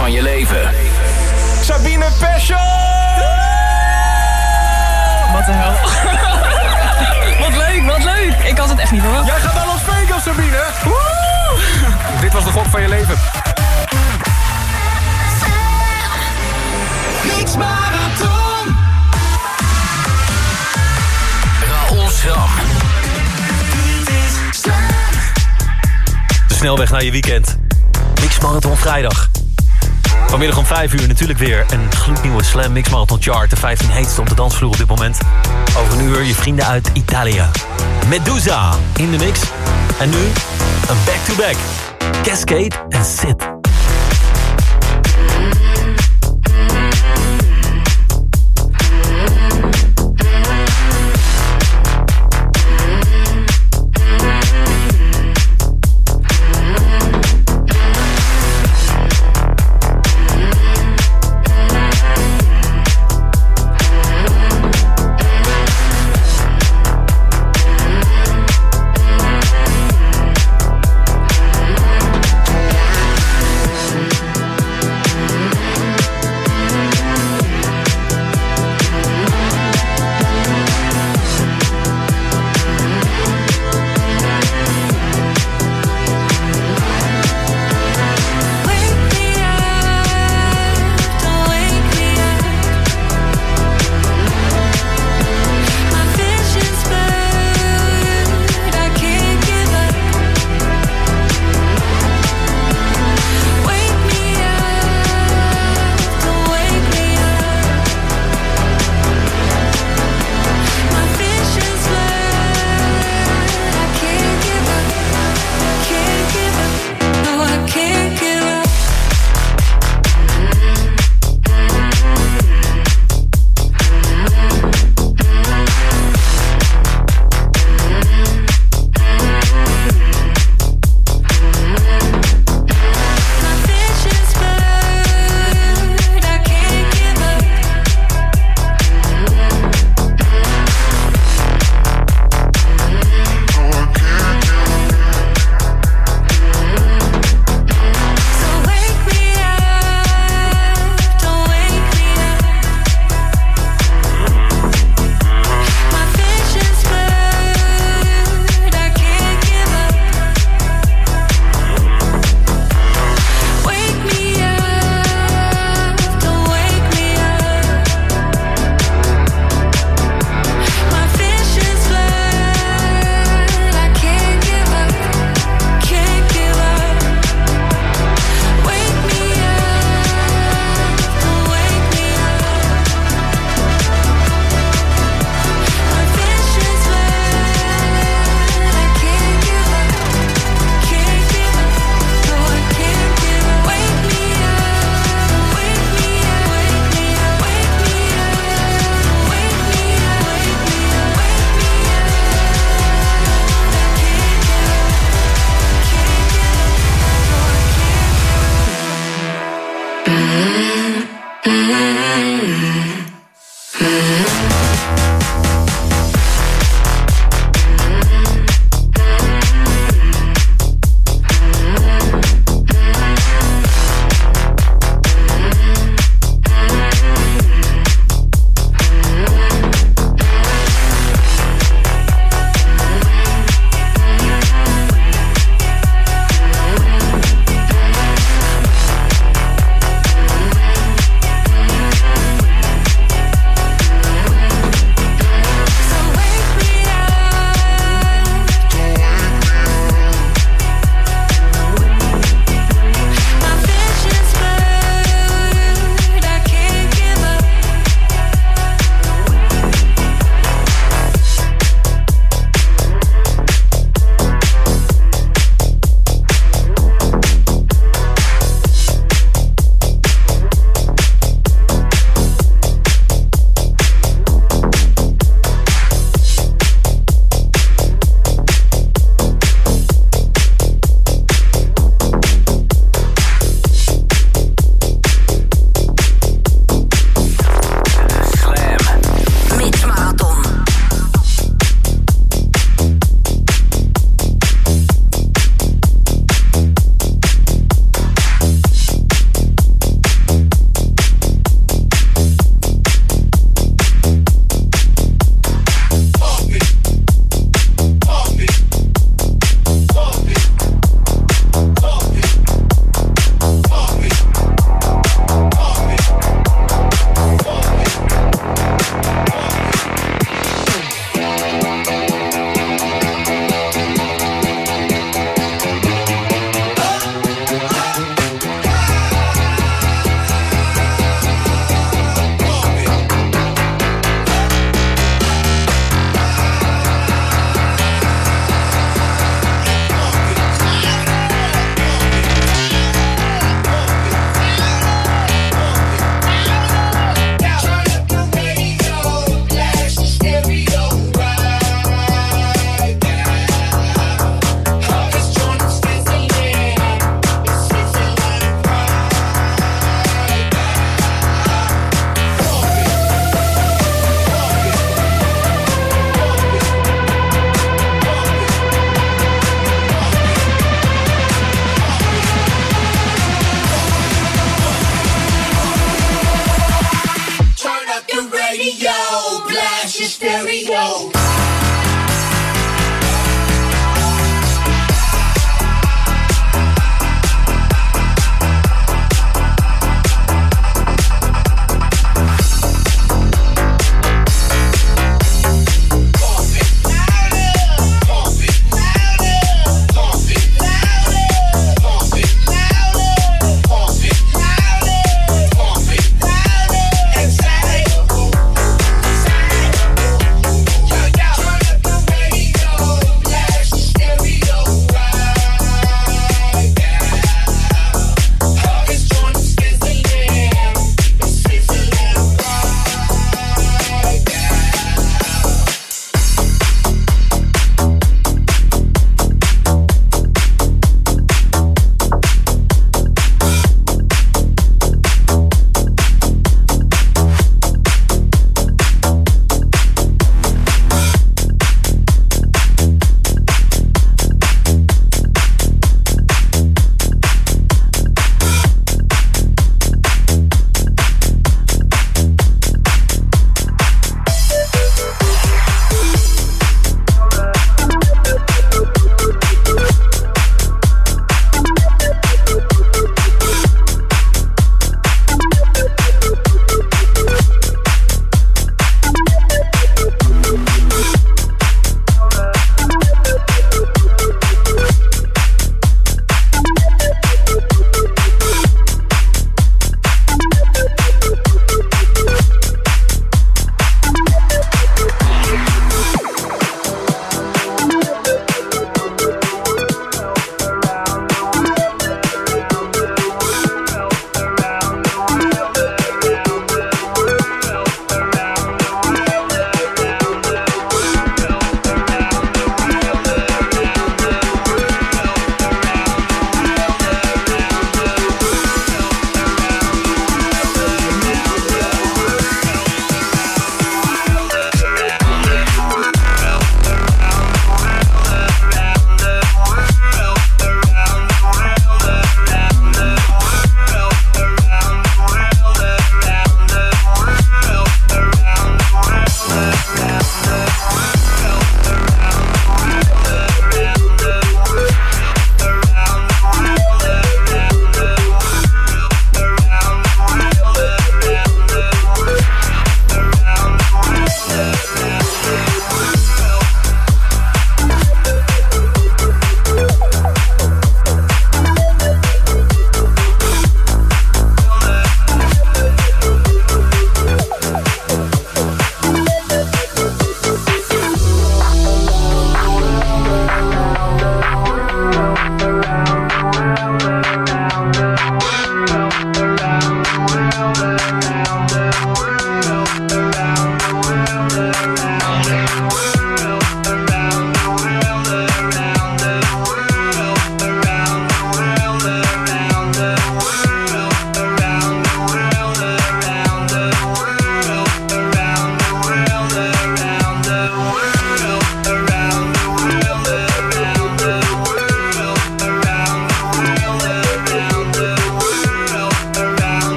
van je leven. Sabine Pescho! Wat de hel. wat leuk, wat leuk. Ik had het echt niet verwacht. Jij gaat naar Las Vegas, Sabine! Dit was de gok van je leven. Mix Marathon. Raoul Schram. De snelweg naar je weekend. Mix Marathon vrijdag. Vanmiddag om 5 uur natuurlijk weer een gloednieuwe Slam Mix Marathon Chart. De 15 heetste op de dansvloer op dit moment. Over een uur je vrienden uit Italië. Medusa in de mix. En nu een back-to-back. Cascade en Sid.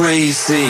Crazy,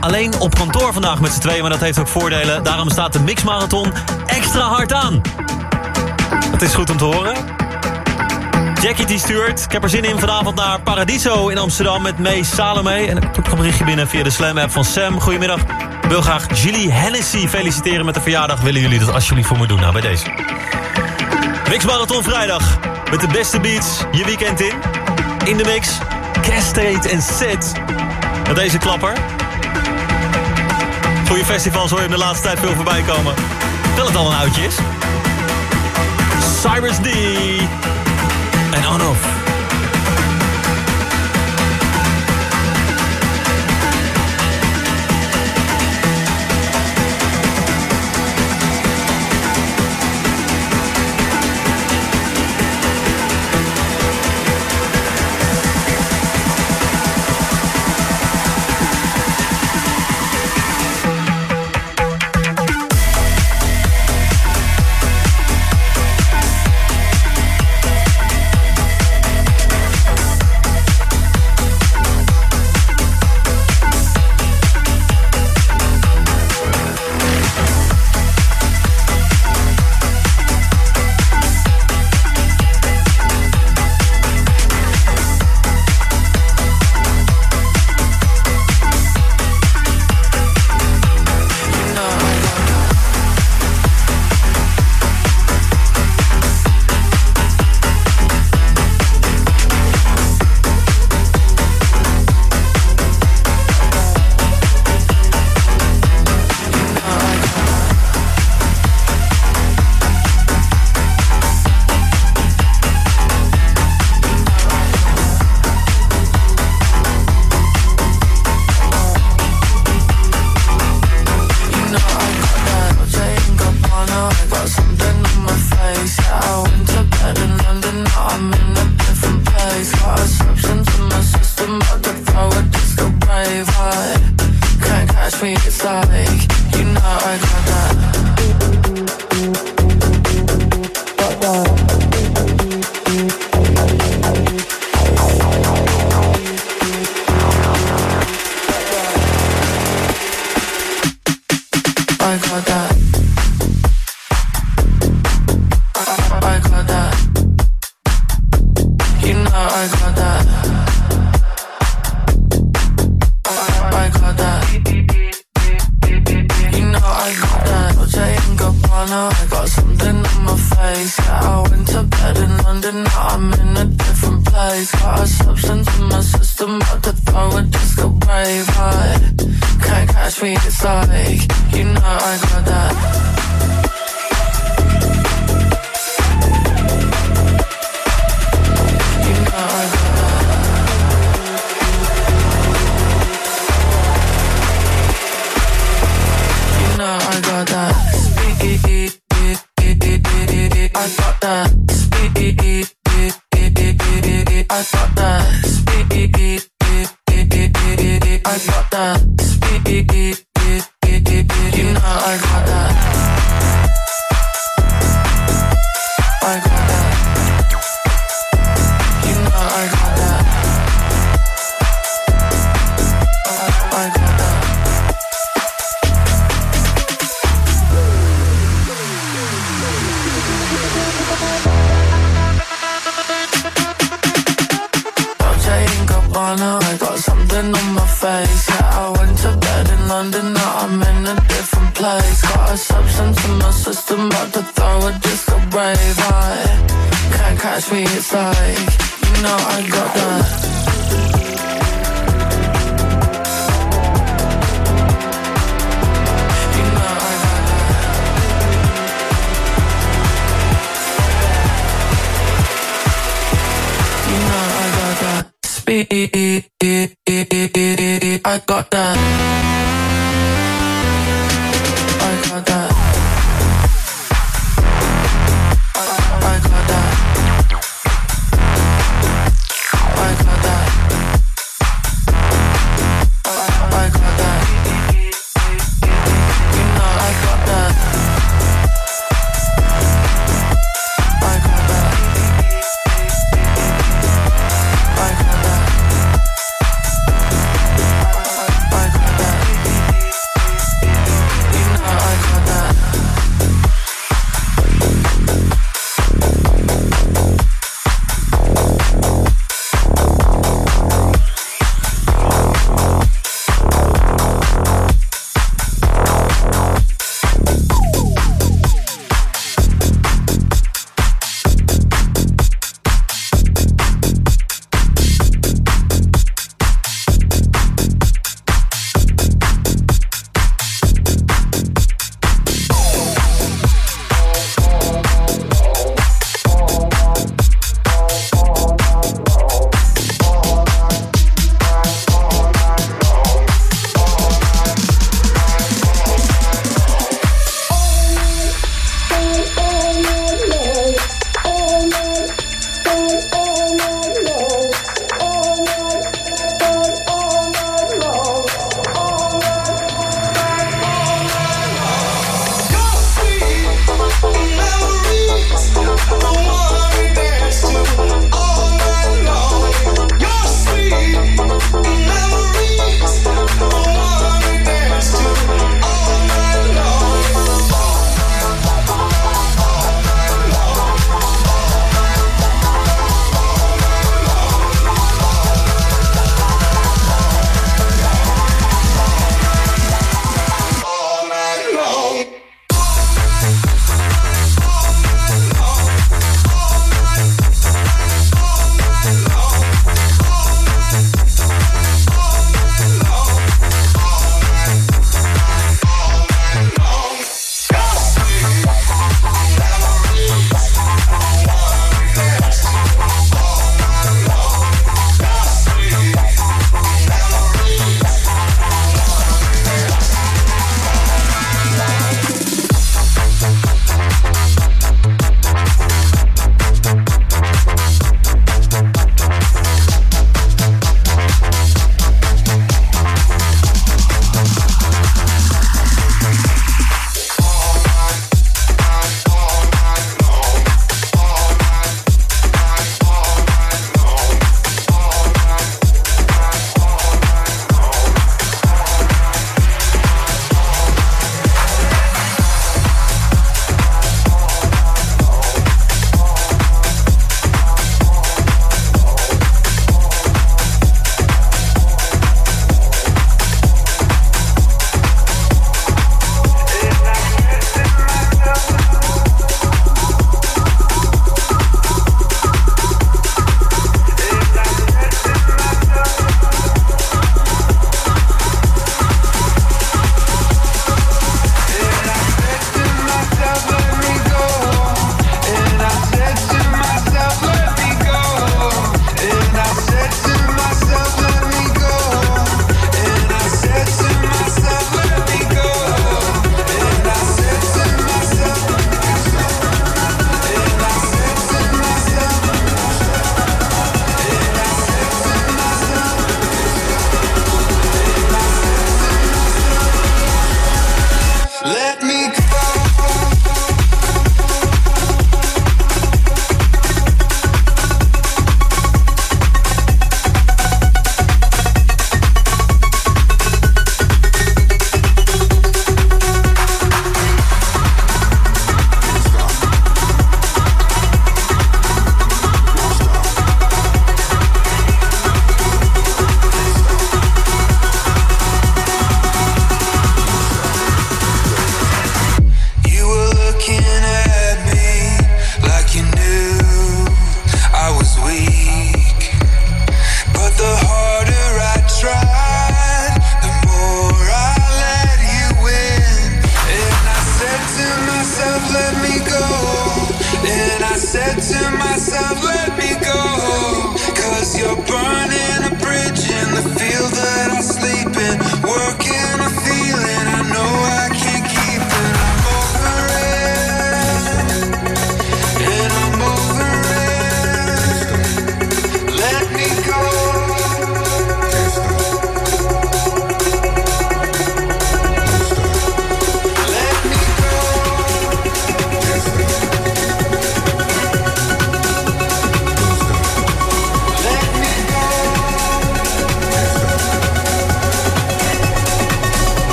alleen op kantoor vandaag met z'n tweeën, maar dat heeft ook voordelen. Daarom staat de Mixmarathon extra hard aan. Het is goed om te horen. Jackie die stuurt. Ik heb er zin in vanavond naar Paradiso in Amsterdam met Mees Salome. En ik ook een berichtje binnen via de Slam-app van Sam. Goedemiddag. Ik wil graag Julie Hennessy feliciteren met de verjaardag. Willen jullie dat alsjeblieft voor me doen? Nou, bij deze. Mix Marathon vrijdag. Met de beste beats je weekend in. In de mix. Castate en Set. Met deze klapper. Goeie festivals hoor je in de laatste tijd veel voorbij komen. Terwijl het al een oudje is. Cyrus D. En on-off.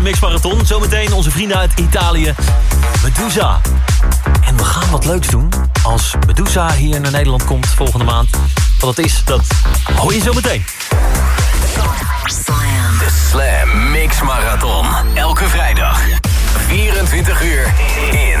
Mix Marathon. Zometeen onze vrienden uit Italië. Medusa. En we gaan wat leuks doen. Als Medusa hier naar Nederland komt volgende maand. Wat dat is, dat hoor je zo meteen. De Slam Mix Marathon. Elke vrijdag. 24 uur in